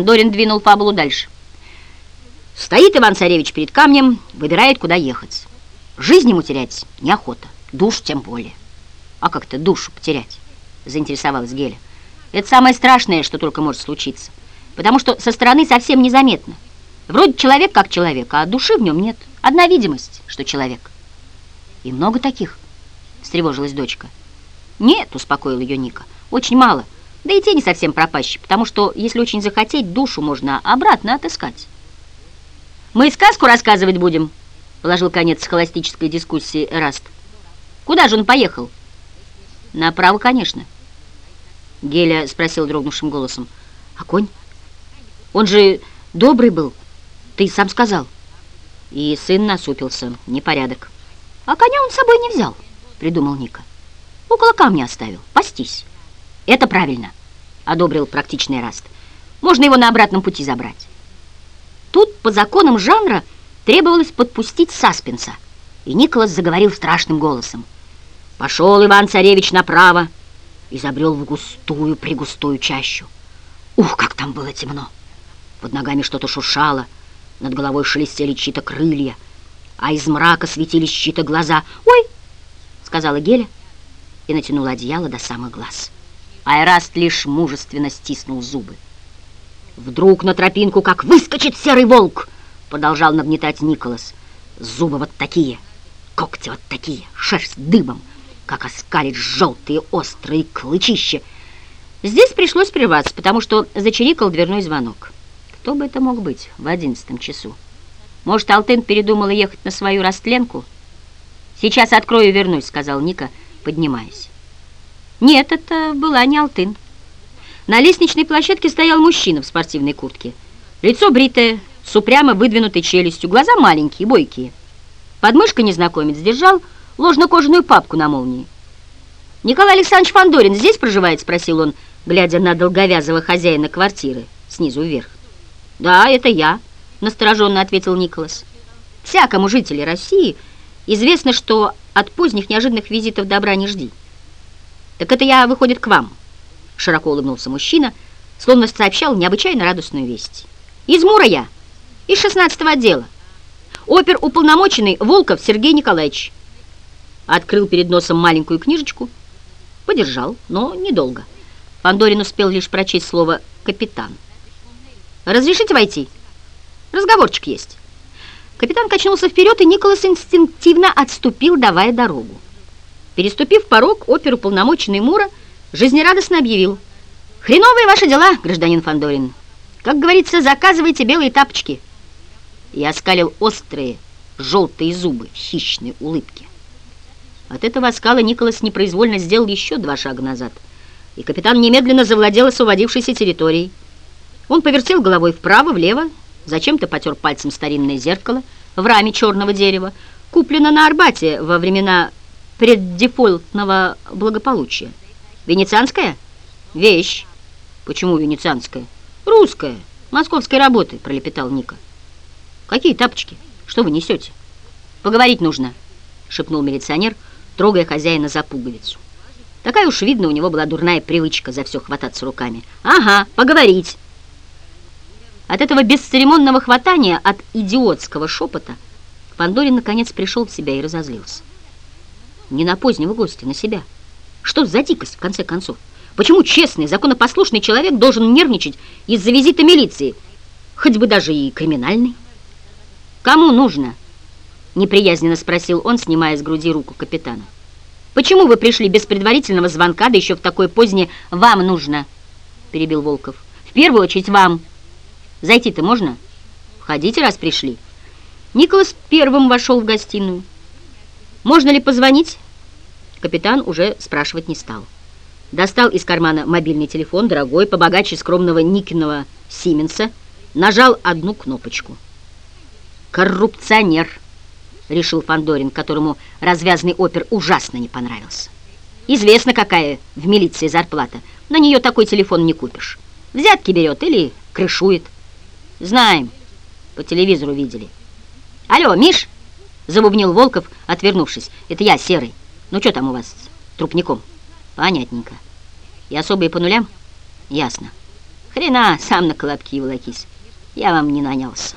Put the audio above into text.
Фандорин двинул фабулу дальше. Стоит Иван-Царевич перед камнем, выбирает, куда ехать. Жизнь ему терять неохота, душ тем более. А как-то душу потерять, заинтересовалась Геля. Это самое страшное, что только может случиться, потому что со стороны совсем незаметно. Вроде человек как человек, а души в нем нет. Одна видимость, что человек. И много таких, встревожилась дочка. Нет, успокоил ее Ника, очень мало. Да и те не совсем пропащие, потому что, если очень захотеть, душу можно обратно отыскать. «Мы сказку рассказывать будем», — положил конец схоластической дискуссии Эраст. «Куда же он поехал?» «Направо, конечно». Геля спросил дрогнувшим голосом. «А конь? Он же добрый был, ты сам сказал». И сын насупился. Непорядок. «А коня он с собой не взял», — придумал Ника. «Около камня оставил. Пастись». «Это правильно», — одобрил практичный Раст. «Можно его на обратном пути забрать». Тут по законам жанра требовалось подпустить саспенса, и Николас заговорил страшным голосом. Пошел Иван-царевич направо и забрел в густую, пригустую чащу. Ух, как там было темно! Под ногами что-то шуршало, над головой шелестели чьи-то крылья, а из мрака светились чьи-то глаза. «Ой!» — сказала Геля и натянула одеяло до самых глаз. Айраст лишь мужественно стиснул зубы. Вдруг на тропинку как выскочит серый волк, продолжал нагнетать Николас. Зубы вот такие, когти вот такие, шерсть дыбом, как оскалит желтые острые клычища. Здесь пришлось прерваться, потому что зачирикал дверной звонок. Кто бы это мог быть в одиннадцатом часу? Может, Алтын передумала ехать на свою растленку? «Сейчас открою и вернусь», — сказал Ника, поднимаясь. Нет, это была не Алтын. На лестничной площадке стоял мужчина в спортивной куртке. Лицо бритое, с упрямо выдвинутой челюстью, глаза маленькие, бойкие. Под мышкой незнакомец держал ложно-кожаную папку на молнии. «Николай Александрович Фандорин здесь проживает?» — спросил он, глядя на долговязого хозяина квартиры, снизу вверх. «Да, это я», — настороженно ответил Николас. «Всякому жителю России известно, что от поздних неожиданных визитов добра не жди. Так это я, выходит, к вам» широко улыбнулся мужчина, словно сообщал необычайно радостную весть. «Из Мура я, из 16-го отдела. Опер уполномоченный Волков Сергей Николаевич». Открыл перед носом маленькую книжечку, подержал, но недолго. Пандорин успел лишь прочесть слово «капитан». «Разрешите войти? Разговорчик есть». Капитан качнулся вперед, и Николас инстинктивно отступил, давая дорогу. Переступив порог, опер уполномоченный Мура – жизнерадостно объявил. «Хреновые ваши дела, гражданин Фандорин. Как говорится, заказывайте белые тапочки». И оскалил острые, желтые зубы хищной улыбке. От этого оскала Николас непроизвольно сделал еще два шага назад, и капитан немедленно завладел освободившейся территорией. Он повертел головой вправо, влево, зачем-то потер пальцем старинное зеркало в раме черного дерева, куплено на Арбате во времена преддефолтного благополучия. Венецианская? Вещь. Почему венецианская? Русская. Московской работы, пролепетал Ника. Какие тапочки? Что вы несете? Поговорить нужно, шепнул милиционер, трогая хозяина за пуговицу. Такая уж, видно, у него была дурная привычка за все хвататься руками. Ага, поговорить. От этого бесцеремонного хватания, от идиотского шепота, Пандорин наконец пришел в себя и разозлился. Не на позднего гостя, на себя. Что за дикость, в конце концов? Почему честный, законопослушный человек должен нервничать из-за визита милиции, хоть бы даже и криминальный? Кому нужно? Неприязненно спросил он, снимая с груди руку капитана. Почему вы пришли без предварительного звонка, да еще в такое позднее «вам нужно», перебил Волков. В первую очередь вам. Зайти-то можно? Входите, раз пришли. Николас первым вошел в гостиную. Можно ли позвонить? Капитан уже спрашивать не стал. Достал из кармана мобильный телефон, дорогой, побогаче скромного Никиного Сименса, нажал одну кнопочку. «Коррупционер», — решил Фандорин, которому развязный опер ужасно не понравился. «Известно, какая в милиции зарплата. На нее такой телефон не купишь. Взятки берет или крышует. Знаем, по телевизору видели». «Алло, Миш!» — забубнил Волков, отвернувшись. «Это я, Серый». Ну, что там у вас с трупником? Понятненько. И особые по нулям? Ясно. Хрена, сам на колобки волокись. Я вам не нанялся.